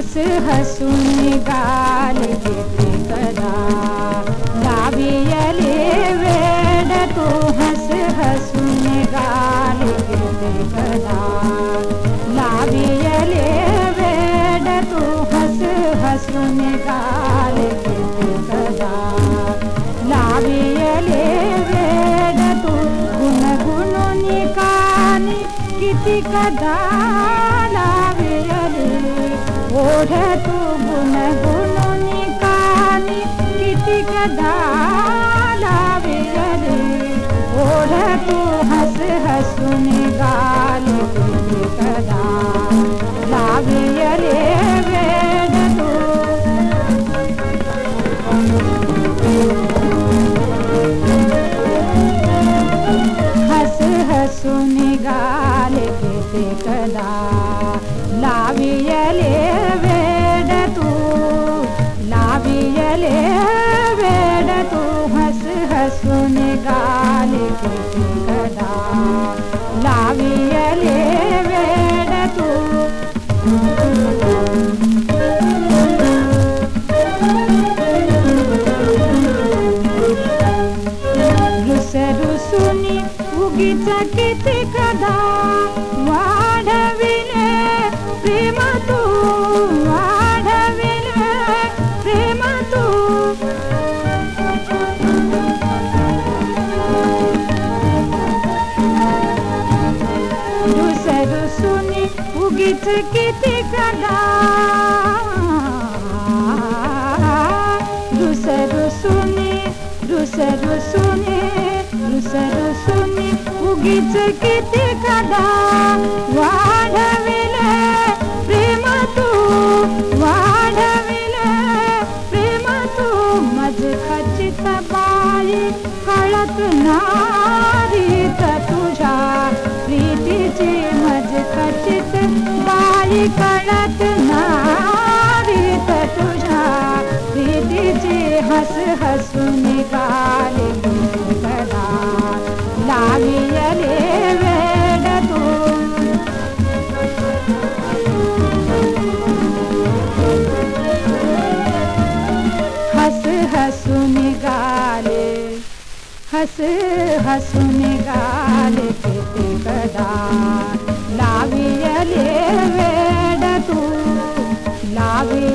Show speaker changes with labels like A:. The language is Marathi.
A: हस घेते कदा लावियले वेड तू हस हसून कदा लावियले वेड तू हस हसून गाल घेते कदा लावियले तू गुणगुणून कानी किती कदा लावियले ओढ तू हस हसून गाल ಸದಾ ಲಾವಿಯಲೇ ಬೇಡತು ಲಾವಿಯಲೇ ಬೇಡತು ಹಸ ಹಸುನೆ ಗಾಲಿ ಸದಾ ಲಾವಿಯಲೇ ಬೇಡತು ರುಸರು ಸುನಿ ಉಗಿತ ಕಿತಿ ಕದಾ उगीच किती कदा रुस रुसुनी रुस सुने उगीच किती कदा वाढविले प्रेम तू वाढविले प्रेम तू. मज खचित बाई कळत नारी तुझ्या कळत नारीत तुझ्या प्रीतीची हस हसून गाली कदा लावियले वेड तू. हस हसून गाले हस हसून गाले I'll be